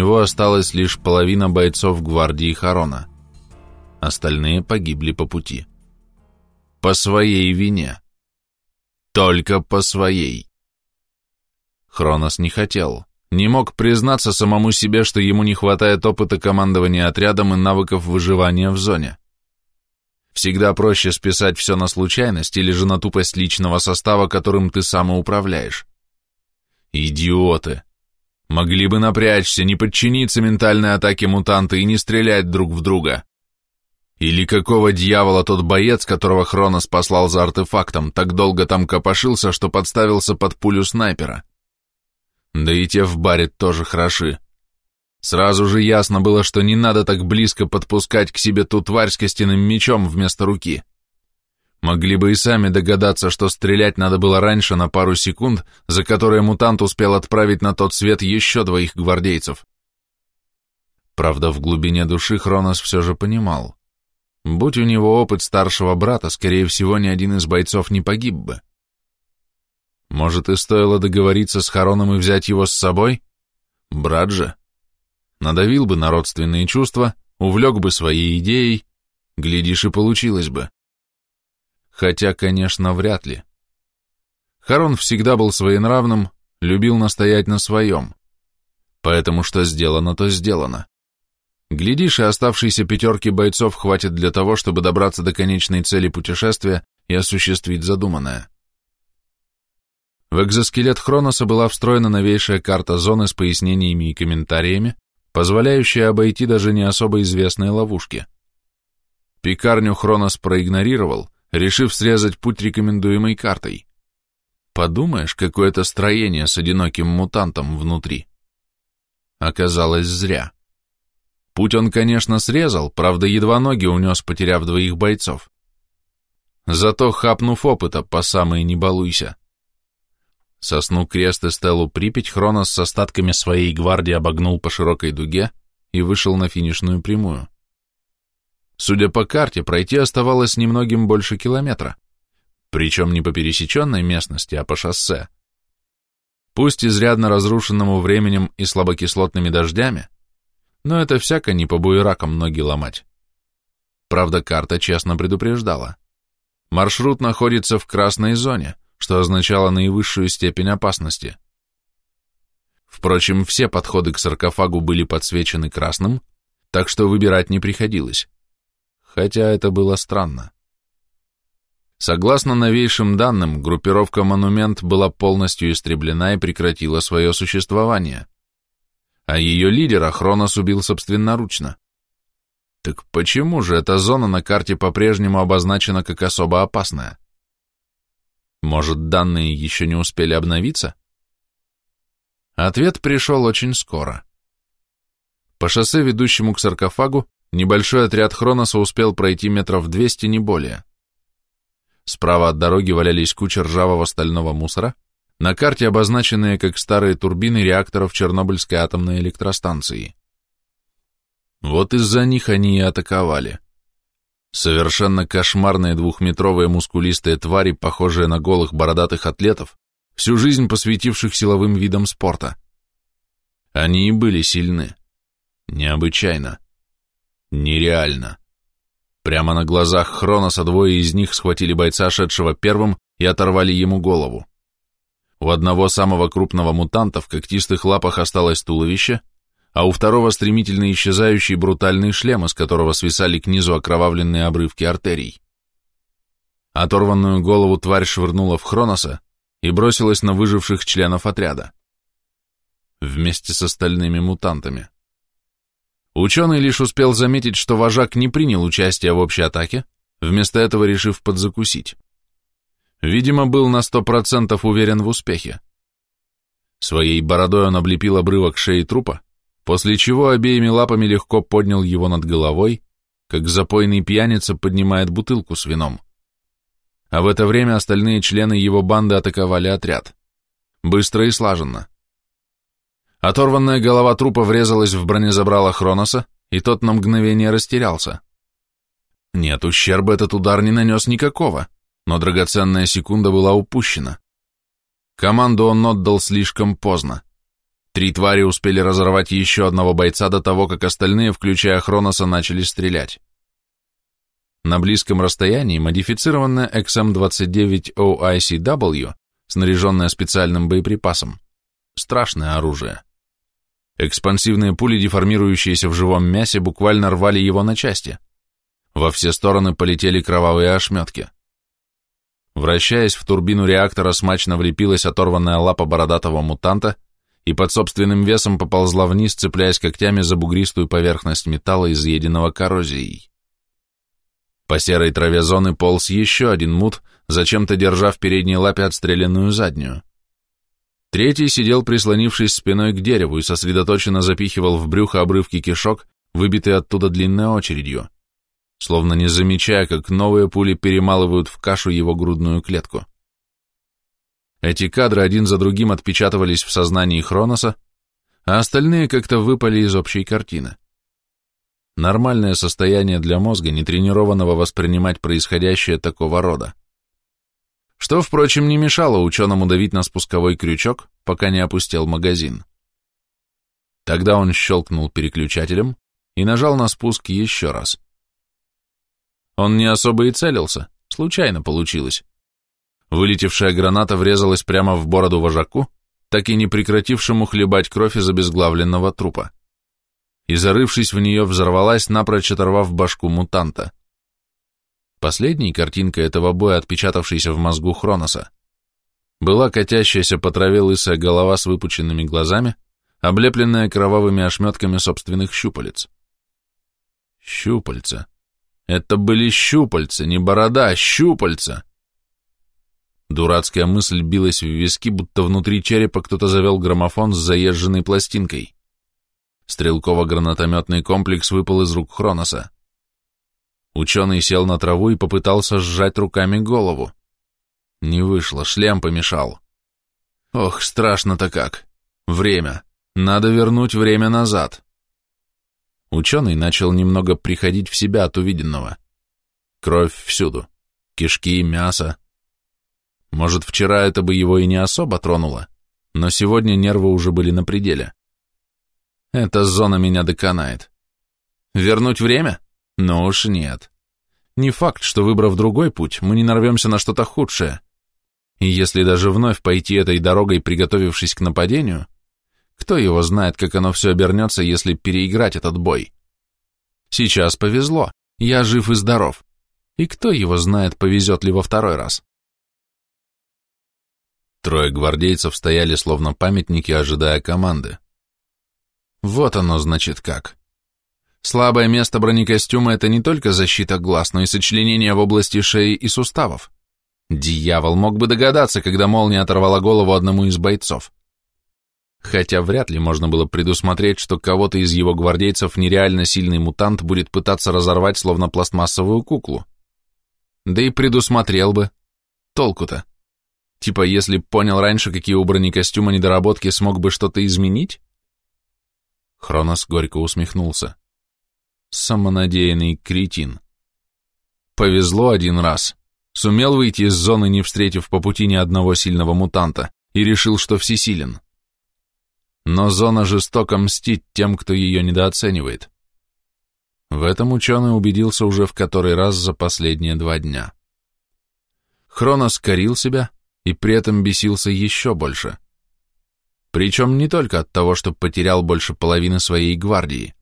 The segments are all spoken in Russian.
него осталась лишь половина бойцов гвардии Харона. Остальные погибли по пути. По своей вине. Только по своей. Хронос не хотел, не мог признаться самому себе, что ему не хватает опыта командования отрядом и навыков выживания в зоне. Всегда проще списать все на случайность или же на тупость личного состава, которым ты сам управляешь. Идиоты! Могли бы напрячься, не подчиниться ментальной атаке мутанта и не стрелять друг в друга. Или какого дьявола тот боец, которого Хронос послал за артефактом, так долго там копошился, что подставился под пулю снайпера? Да и те в баре тоже хороши. Сразу же ясно было, что не надо так близко подпускать к себе ту тварь с костяным мечом вместо руки. Могли бы и сами догадаться, что стрелять надо было раньше на пару секунд, за которые мутант успел отправить на тот свет еще двоих гвардейцев. Правда, в глубине души Хронос все же понимал. Будь у него опыт старшего брата, скорее всего, ни один из бойцов не погиб бы. Может, и стоило договориться с Хароном и взять его с собой? Брат же. Надавил бы на родственные чувства, увлек бы своей идеей, глядишь, и получилось бы. Хотя, конечно, вряд ли. Харон всегда был своенравным, любил настоять на своем. Поэтому что сделано, то сделано. Глядишь, и оставшиеся пятерки бойцов хватит для того, чтобы добраться до конечной цели путешествия и осуществить задуманное. В экзоскелет Хроноса была встроена новейшая карта зоны с пояснениями и комментариями, позволяющая обойти даже не особо известные ловушки. Пекарню Хронос проигнорировал, решив срезать путь рекомендуемой картой. Подумаешь, какое-то строение с одиноким мутантом внутри. Оказалось, зря. Путь он, конечно, срезал, правда, едва ноги унес, потеряв двоих бойцов. Зато, хапнув опыта, по самой не балуйся. Сосну Крест и Стеллу Припять Хронос с остатками своей гвардии обогнул по широкой дуге и вышел на финишную прямую. Судя по карте, пройти оставалось немногим больше километра, причем не по пересеченной местности, а по шоссе. Пусть изрядно разрушенному временем и слабокислотными дождями, но это всяко не по буеракам ноги ломать. Правда, карта честно предупреждала. Маршрут находится в красной зоне, что означало наивысшую степень опасности. Впрочем, все подходы к саркофагу были подсвечены красным, так что выбирать не приходилось. Хотя это было странно. Согласно новейшим данным, группировка «Монумент» была полностью истреблена и прекратила свое существование. А ее лидера Хронос убил собственноручно. Так почему же эта зона на карте по-прежнему обозначена как особо опасная? Может, данные еще не успели обновиться? Ответ пришел очень скоро. По шоссе, ведущему к саркофагу, небольшой отряд Хроноса успел пройти метров двести, не более. Справа от дороги валялись куча ржавого стального мусора, на карте обозначенные как старые турбины реакторов Чернобыльской атомной электростанции. Вот из-за них они и атаковали. Совершенно кошмарные двухметровые мускулистые твари, похожие на голых бородатых атлетов, всю жизнь посвятивших силовым видам спорта. Они и были сильны. Необычайно. Нереально. Прямо на глазах Хроноса двое из них схватили бойца, шедшего первым, и оторвали ему голову. У одного самого крупного мутанта в когтистых лапах осталось туловище, а у второго стремительно исчезающий брутальный шлем, из которого свисали к низу окровавленные обрывки артерий. Оторванную голову тварь швырнула в Хроноса и бросилась на выживших членов отряда. Вместе с остальными мутантами. Ученый лишь успел заметить, что вожак не принял участия в общей атаке, вместо этого решив подзакусить. Видимо, был на сто процентов уверен в успехе. Своей бородой он облепил обрывок шеи трупа, после чего обеими лапами легко поднял его над головой, как запойный пьяница поднимает бутылку с вином. А в это время остальные члены его банды атаковали отряд. Быстро и слаженно. Оторванная голова трупа врезалась в бронезабрало Хроноса, и тот на мгновение растерялся. Нет, ущерба этот удар не нанес никакого, но драгоценная секунда была упущена. Команду он отдал слишком поздно. Три твари успели разорвать еще одного бойца до того, как остальные, включая Хроноса, начали стрелять. На близком расстоянии модифицированная XM-29 OICW, снаряженная специальным боеприпасом, страшное оружие. Экспансивные пули, деформирующиеся в живом мясе, буквально рвали его на части. Во все стороны полетели кровавые ошметки. Вращаясь в турбину реактора, смачно влепилась оторванная лапа бородатого мутанта и под собственным весом поползла вниз, цепляясь когтями за бугристую поверхность металла, изъеденного коррозией. По серой траве зоны полз еще один мут, зачем-то держа в передней лапе отстрелянную заднюю. Третий сидел, прислонившись спиной к дереву, и сосредоточенно запихивал в брюхо обрывки кишок, выбитые оттуда длинной очередью словно не замечая, как новые пули перемалывают в кашу его грудную клетку. Эти кадры один за другим отпечатывались в сознании Хроноса, а остальные как-то выпали из общей картины. Нормальное состояние для мозга, не тренированного воспринимать происходящее такого рода. Что, впрочем, не мешало ученому давить на спусковой крючок, пока не опустел магазин. Тогда он щелкнул переключателем и нажал на спуск еще раз. Он не особо и целился, случайно получилось. Вылетевшая граната врезалась прямо в бороду вожаку, так и не прекратившему хлебать кровь из обезглавленного трупа. И, зарывшись в нее, взорвалась, напрочь оторвав башку мутанта. Последней картинкой этого боя, отпечатавшейся в мозгу Хроноса, была катящаяся по траве лысая голова с выпученными глазами, облепленная кровавыми ошметками собственных щупалец. Щупальца. Это были щупальца, не борода, а щупальца. Дурацкая мысль билась в виски, будто внутри черепа кто-то завел граммофон с заезженной пластинкой. Стрелково-гранатометный комплекс выпал из рук Хроноса. Ученый сел на траву и попытался сжать руками голову. Не вышло, шлем помешал. Ох, страшно-то как. Время. Надо вернуть время назад. Ученый начал немного приходить в себя от увиденного. Кровь всюду. Кишки, мясо. Может, вчера это бы его и не особо тронуло, но сегодня нервы уже были на пределе. Эта зона меня доконает. Вернуть время? Ну уж нет. Не факт, что, выбрав другой путь, мы не нарвемся на что-то худшее. И если даже вновь пойти этой дорогой, приготовившись к нападению, кто его знает, как оно все обернется, если переиграть этот бой? Сейчас повезло, я жив и здоров. И кто его знает, повезет ли во второй раз? Трое гвардейцев стояли словно памятники, ожидая команды. Вот оно, значит, как. Слабое место бронекостюма — это не только защита глаз, но и сочленение в области шеи и суставов. Дьявол мог бы догадаться, когда молния оторвала голову одному из бойцов хотя вряд ли можно было предусмотреть, что кого-то из его гвардейцев нереально сильный мутант будет пытаться разорвать словно пластмассовую куклу. Да и предусмотрел бы. Толку-то? Типа, если понял раньше, какие у бронекостюма недоработки, смог бы что-то изменить? Хронос горько усмехнулся. Самонадеянный кретин. Повезло один раз. Сумел выйти из зоны, не встретив по пути ни одного сильного мутанта, и решил, что всесилен но зона жестоко мстит тем, кто ее недооценивает. В этом ученый убедился уже в который раз за последние два дня. Хронос корил себя и при этом бесился еще больше. Причем не только от того, что потерял больше половины своей гвардии.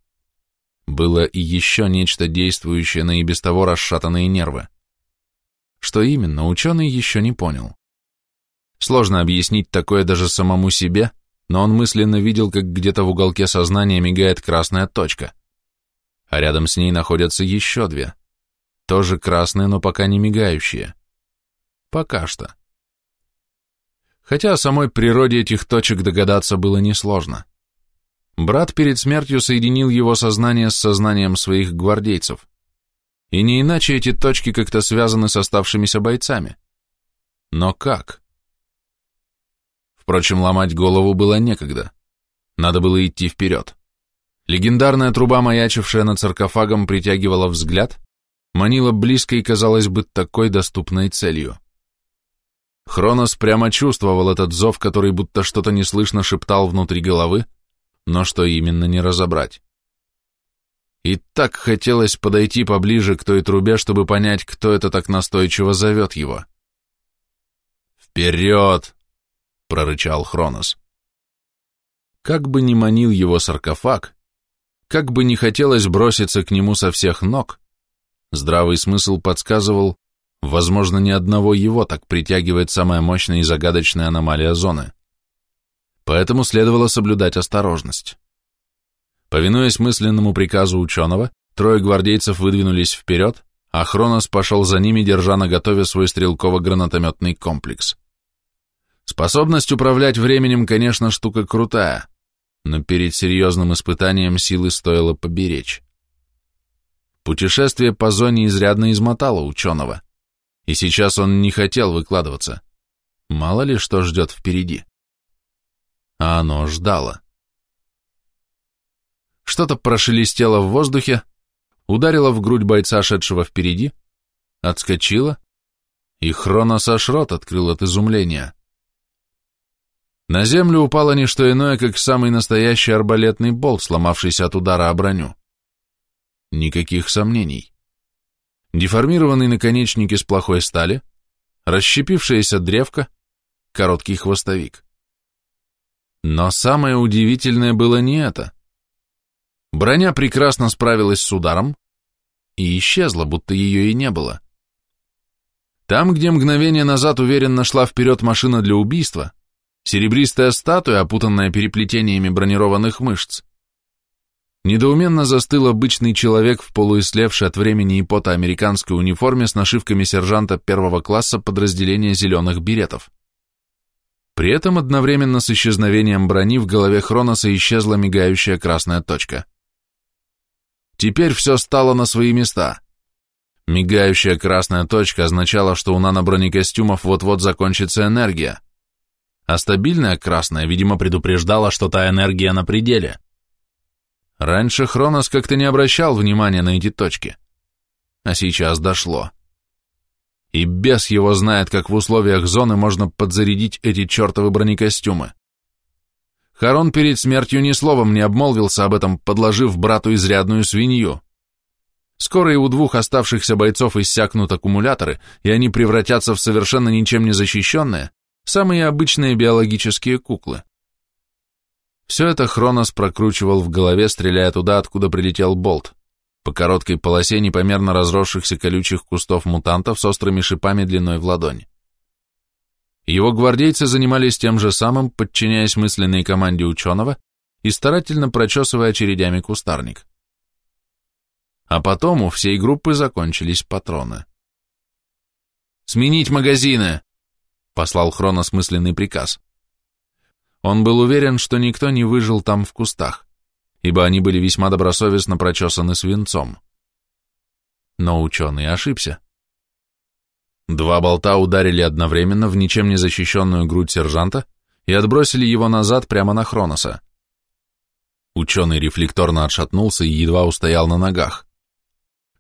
Было и еще нечто действующее на и без того расшатанные нервы. Что именно, ученый еще не понял. Сложно объяснить такое даже самому себе, но он мысленно видел, как где-то в уголке сознания мигает красная точка. А рядом с ней находятся еще две. Тоже красные, но пока не мигающие. Пока что. Хотя о самой природе этих точек догадаться было несложно. Брат перед смертью соединил его сознание с сознанием своих гвардейцев. И не иначе эти точки как-то связаны с оставшимися бойцами. Но как? Впрочем, ломать голову было некогда. Надо было идти вперед. Легендарная труба, маячившая над саркофагом, притягивала взгляд, манила близко и казалось бы такой доступной целью. Хронос прямо чувствовал этот зов, который будто что-то неслышно шептал внутри головы, но что именно не разобрать. И так хотелось подойти поближе к той трубе, чтобы понять, кто это так настойчиво зовет его. «Вперед!» — прорычал Хронос. Как бы ни манил его саркофаг, как бы не хотелось броситься к нему со всех ног, здравый смысл подсказывал, возможно, ни одного его так притягивает самая мощная и загадочная аномалия зоны. Поэтому следовало соблюдать осторожность. Повинуясь мысленному приказу ученого, трое гвардейцев выдвинулись вперед, а Хронос пошел за ними, держа на готове свой стрелково-гранатометный комплекс. Способность управлять временем, конечно, штука крутая, но перед серьезным испытанием силы стоило поберечь. Путешествие по зоне изрядно измотало ученого, и сейчас он не хотел выкладываться. Мало ли что ждет впереди. А оно ждало. Что-то прошелестело в воздухе, ударило в грудь бойца, шедшего впереди, отскочило, и Хронос аж рот открыл от изумления. На землю упало не что иное, как самый настоящий арбалетный болт, сломавшийся от удара о броню. Никаких сомнений. Деформированный наконечник из плохой стали, расщепившаяся древка, короткий хвостовик. Но самое удивительное было не это. Броня прекрасно справилась с ударом и исчезла, будто ее и не было. Там, где мгновение назад уверенно шла вперед машина для убийства, серебристая статуя, опутанная переплетениями бронированных мышц. Недоуменно застыл обычный человек в полуислевшей от времени и пота американской униформе с нашивками сержанта первого класса подразделения зеленых беретов. При этом одновременно с исчезновением брони в голове Хроноса исчезла мигающая красная точка. Теперь все стало на свои места. Мигающая красная точка означала, что у нанобронекостюмов вот-вот закончится энергия а стабильная красная, видимо, предупреждала, что та энергия на пределе. Раньше Хронос как-то не обращал внимания на эти точки, а сейчас дошло. И бес его знает, как в условиях зоны можно подзарядить эти чертовы бронекостюмы. Харон перед смертью ни словом не обмолвился об этом, подложив брату изрядную свинью. Скоро и у двух оставшихся бойцов иссякнут аккумуляторы, и они превратятся в совершенно ничем не защищенные, Самые обычные биологические куклы. Все это Хронос прокручивал в голове, стреляя туда, откуда прилетел болт, по короткой полосе непомерно разросшихся колючих кустов мутантов с острыми шипами длиной в ладонь. Его гвардейцы занимались тем же самым, подчиняясь мысленной команде ученого и старательно прочесывая очередями кустарник. А потом у всей группы закончились патроны. «Сменить магазины!» послал Хронос мысленный приказ. Он был уверен, что никто не выжил там в кустах, ибо они были весьма добросовестно прочесаны свинцом. Но ученый ошибся. Два болта ударили одновременно в ничем не защищенную грудь сержанта и отбросили его назад прямо на Хроноса. Ученый рефлекторно отшатнулся и едва устоял на ногах.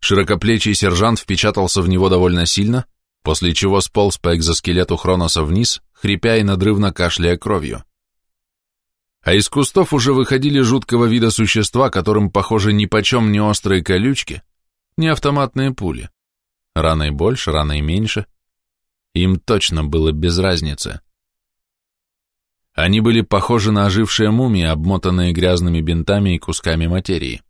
Широкоплечий сержант впечатался в него довольно сильно, после чего сполз по экзоскелету Хроноса вниз, хрипя и надрывно кашляя кровью. А из кустов уже выходили жуткого вида существа, которым, похоже, ни почем не острые колючки, не автоматные пули. Рано больше, рано меньше. Им точно было без разницы. Они были похожи на ожившие мумии, обмотанные грязными бинтами и кусками материи.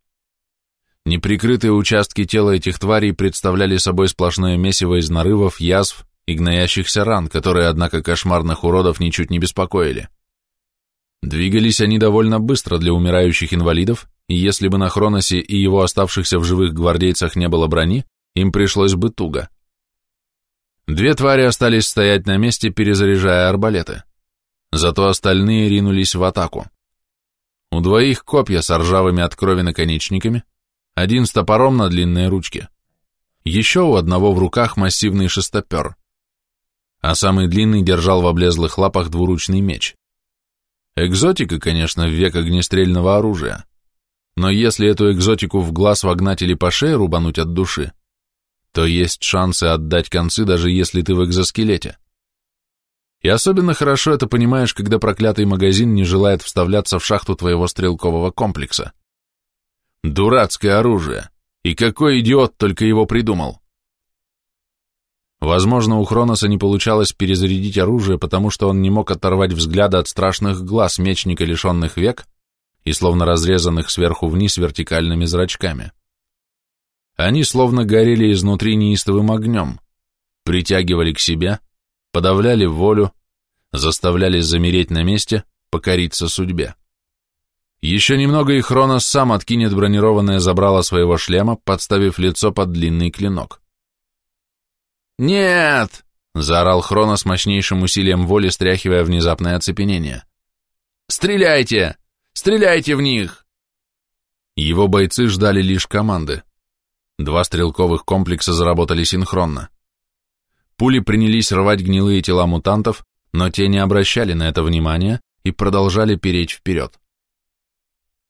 Неприкрытые участки тела этих тварей представляли собой сплошное месиво из нарывов, язв и гноящихся ран, которые, однако, кошмарных уродов ничуть не беспокоили. Двигались они довольно быстро для умирающих инвалидов, и если бы на Хроносе и его оставшихся в живых гвардейцах не было брони, им пришлось бы туго. Две твари остались стоять на месте, перезаряжая арбалеты. Зато остальные ринулись в атаку. У двоих копья с ржавыми от крови наконечниками, один с топором на длинной ручке. Еще у одного в руках массивный шестопер, а самый длинный держал в облезлых лапах двуручный меч. Экзотика, конечно, в век огнестрельного оружия, но если эту экзотику в глаз вогнать или по шее рубануть от души, то есть шансы отдать концы, даже если ты в экзоскелете. И особенно хорошо это понимаешь, когда проклятый магазин не желает вставляться в шахту твоего стрелкового комплекса. Дурацкое оружие. И какой идиот только его придумал. Возможно, у Хроноса не получалось перезарядить оружие, потому что он не мог оторвать взгляда от страшных глаз мечника, лишенных век, и словно разрезанных сверху вниз вертикальными зрачками. Они словно горели изнутри неистовым огнем, притягивали к себе, подавляли волю, заставляли замереть на месте, покориться судьбе. Еще немного и Хронос сам откинет бронированное забрало своего шлема, подставив лицо под длинный клинок. «Нет!» — заорал Хронос мощнейшим усилием воли, стряхивая внезапное оцепенение. «Стреляйте! Стреляйте в них!» Его бойцы ждали лишь команды. Два стрелковых комплекса заработали синхронно. Пули принялись рвать гнилые тела мутантов, но те не обращали на это внимания и продолжали переть вперед.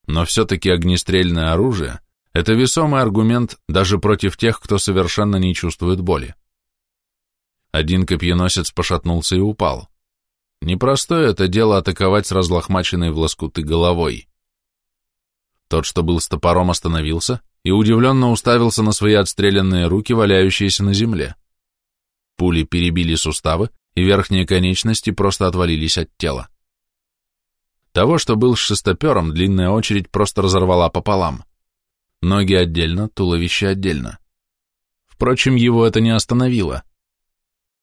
Но все-таки огнестрельное оружие – это весомый аргумент даже против тех, кто совершенно не чувствует боли. Один копьеносец пошатнулся и упал. Непростое это дело атаковать с разлохмаченной в лоскуты головой. Тот, что был с топором, остановился и удивленно уставился на свои отстрелянные руки, валяющиеся на земле. Пули перебили суставы, и верхние конечности просто отвалились от тела. Того, что был с шестопером, длинная очередь просто разорвала пополам. Ноги отдельно, туловище отдельно. Впрочем, его это не остановило.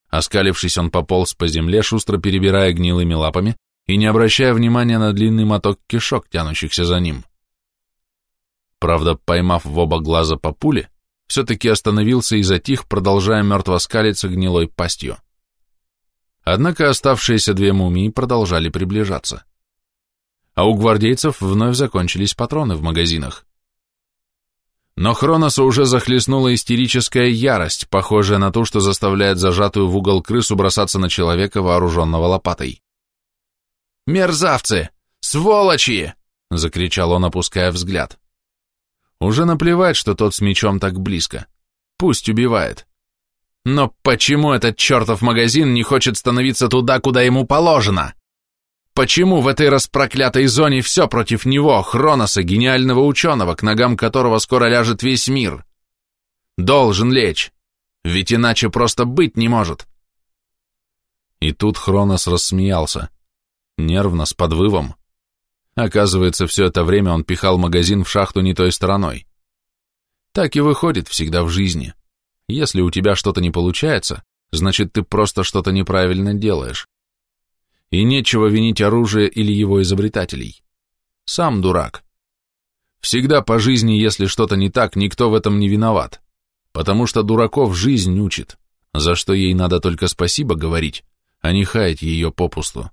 Оскалившись, он пополз по земле, шустро перебирая гнилыми лапами и не обращая внимания на длинный моток кишок, тянущихся за ним. Правда, поймав в оба глаза по пуле, все-таки остановился и затих, продолжая мертво скалиться гнилой пастью. Однако оставшиеся две мумии продолжали приближаться. А у гвардейцев вновь закончились патроны в магазинах. Но Хроноса уже захлестнула истерическая ярость, похожая на ту, что заставляет зажатую в угол крысу бросаться на человека, вооруженного лопатой. «Мерзавцы! Сволочи!» — закричал он, опуская взгляд. Уже наплевать, что тот с мечом так близко. Пусть убивает. Но почему этот чертов магазин не хочет становиться туда, куда ему положено? Почему в этой распроклятой зоне все против него, Хроноса, гениального ученого, к ногам которого скоро ляжет весь мир? Должен лечь, ведь иначе просто быть не может. И тут Хронос рассмеялся, нервно, с подвывом. Оказывается, все это время он пихал магазин в шахту не той стороной. Так и выходит всегда в жизни. Если у тебя что-то не получается, значит, ты просто что-то неправильно делаешь и нечего винить оружие или его изобретателей. Сам дурак. Всегда по жизни, если что-то не так, никто в этом не виноват, потому что дураков жизнь учит, за что ей надо только спасибо говорить, а не хаять ее попусту.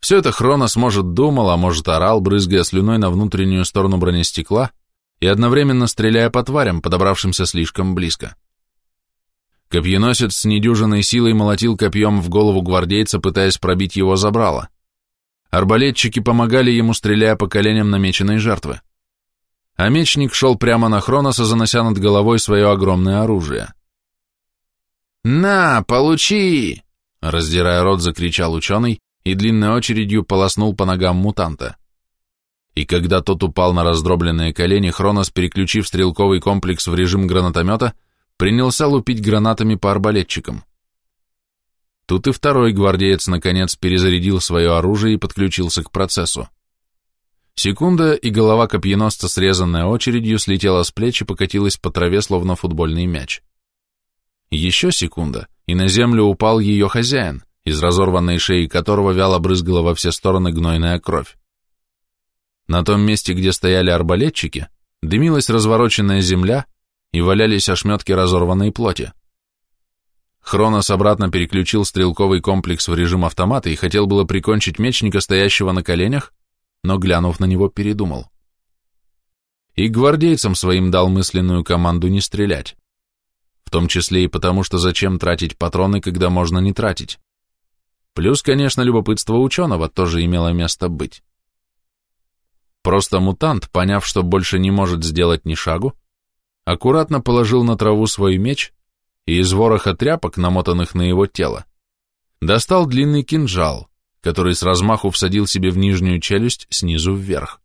Все это Хронос, может, думал, а может, орал, брызгая слюной на внутреннюю сторону бронестекла и одновременно стреляя по тварям, подобравшимся слишком близко. Копьеносец с недюжиной силой молотил копьем в голову гвардейца, пытаясь пробить его забрало. Арбалетчики помогали ему, стреляя по коленям намеченной жертвы. А мечник шел прямо на Хроноса, занося над головой свое огромное оружие. «На, получи!» — раздирая рот, закричал ученый и длинной очередью полоснул по ногам мутанта. И когда тот упал на раздробленные колени, Хронос, переключив стрелковый комплекс в режим гранатомета, принялся лупить гранатами по арбалетчикам. Тут и второй гвардеец наконец перезарядил свое оружие и подключился к процессу. Секунда, и голова копьеносца, срезанная очередью, слетела с плеч и покатилась по траве, словно футбольный мяч. Еще секунда, и на землю упал ее хозяин, из разорванной шеи которого вяло брызгала во все стороны гнойная кровь. На том месте, где стояли арбалетчики, дымилась развороченная земля, и валялись ошметки разорванной плоти. Хронос обратно переключил стрелковый комплекс в режим автомата и хотел было прикончить мечника, стоящего на коленях, но, глянув на него, передумал. И гвардейцам своим дал мысленную команду не стрелять. В том числе и потому, что зачем тратить патроны, когда можно не тратить. Плюс, конечно, любопытство ученого тоже имело место быть. Просто мутант, поняв, что больше не может сделать ни шагу, аккуратно положил на траву свой меч и из вороха тряпок, намотанных на его тело, Достал длинный кинжал, который с размаху всадил себе в нижнюю челюсть снизу вверх.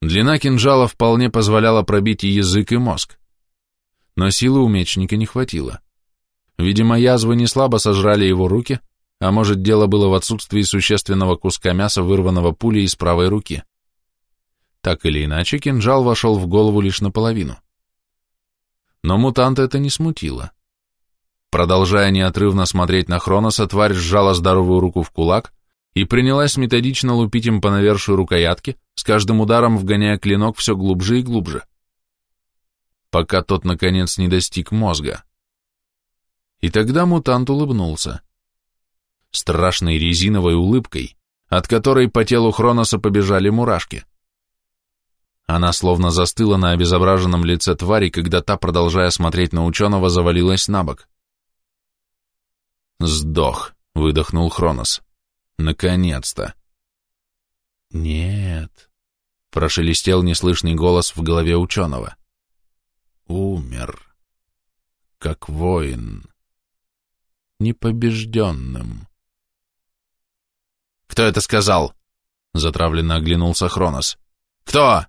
Длина кинжала вполне позволяла пробить и язык, и мозг. Но силы у мечника не хватило. Видимо, язвы не слабо сожрали его руки, а может, дело было в отсутствии существенного куска мяса, вырванного пулей из правой руки. Так или иначе, кинжал вошел в голову лишь наполовину. Но мутанта это не смутило. Продолжая неотрывно смотреть на Хроноса, тварь сжала здоровую руку в кулак и принялась методично лупить им по навершию рукоятки, с каждым ударом вгоняя клинок все глубже и глубже, пока тот, наконец, не достиг мозга. И тогда мутант улыбнулся. Страшной резиновой улыбкой, от которой по телу Хроноса побежали мурашки. Она словно застыла на обезображенном лице твари, когда та, продолжая смотреть на ученого, завалилась на бок. «Сдох», — выдохнул Хронос. «Наконец-то!» «Нет», — прошелестел неслышный голос в голове ученого. «Умер, как воин, непобежденным». «Кто это сказал?» — затравленно оглянулся Хронос. «Кто?»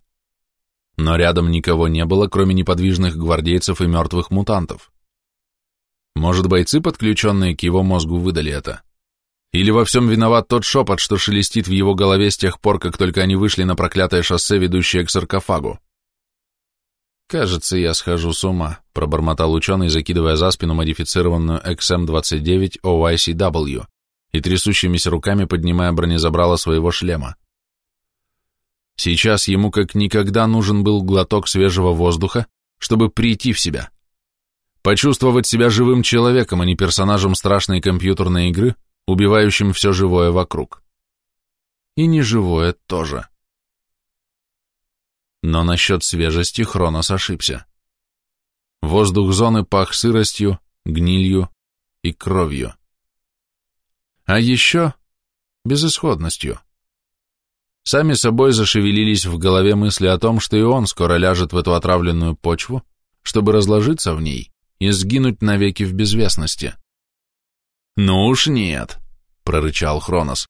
Но рядом никого не было, кроме неподвижных гвардейцев и мертвых мутантов. Может, бойцы, подключенные к его мозгу, выдали это? Или во всем виноват тот шепот, что шелестит в его голове с тех пор, как только они вышли на проклятое шоссе, ведущее к саркофагу? «Кажется, я схожу с ума», — пробормотал ученый, закидывая за спину модифицированную XM-29 OICW и трясущимися руками поднимая бронезабрало своего шлема. Сейчас ему как никогда нужен был глоток свежего воздуха, чтобы прийти в себя. Почувствовать себя живым человеком, а не персонажем страшной компьютерной игры, убивающим все живое вокруг. И неживое тоже. Но насчет свежести Хронос ошибся. Воздух зоны пах сыростью, гнилью и кровью. А еще безысходностью. Сами собой зашевелились в голове мысли о том, что и он скоро ляжет в эту отравленную почву, чтобы разложиться в ней и сгинуть навеки в безвестности. «Ну уж нет», — прорычал Хронос.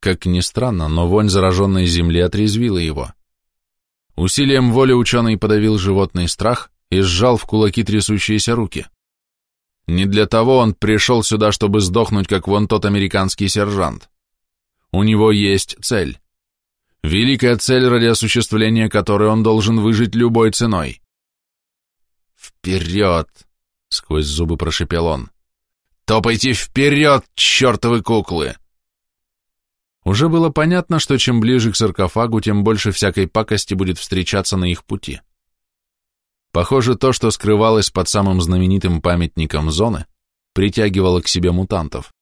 Как ни странно, но вонь зараженной земли отрезвила его. Усилием воли ученый подавил животный страх и сжал в кулаки трясущиеся руки. Не для того он пришел сюда, чтобы сдохнуть, как вон тот американский сержант. У него есть цель. Великая цель, ради осуществления которой он должен выжить любой ценой. «Вперед!» — сквозь зубы прошипел он. «Топайте вперед, чертовы куклы!» Уже было понятно, что чем ближе к саркофагу, тем больше всякой пакости будет встречаться на их пути. Похоже, то, что скрывалось под самым знаменитым памятником зоны, притягивало к себе мутантов.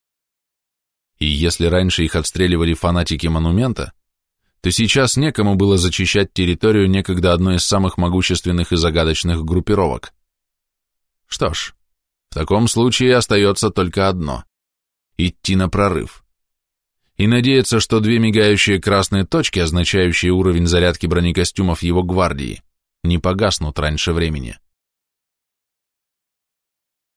И если раньше их отстреливали фанатики монумента, то сейчас некому было зачищать территорию некогда одной из самых могущественных и загадочных группировок. Что ж, в таком случае остается только одно – идти на прорыв. И надеяться, что две мигающие красные точки, означающие уровень зарядки бронекостюмов его гвардии, не погаснут раньше времени.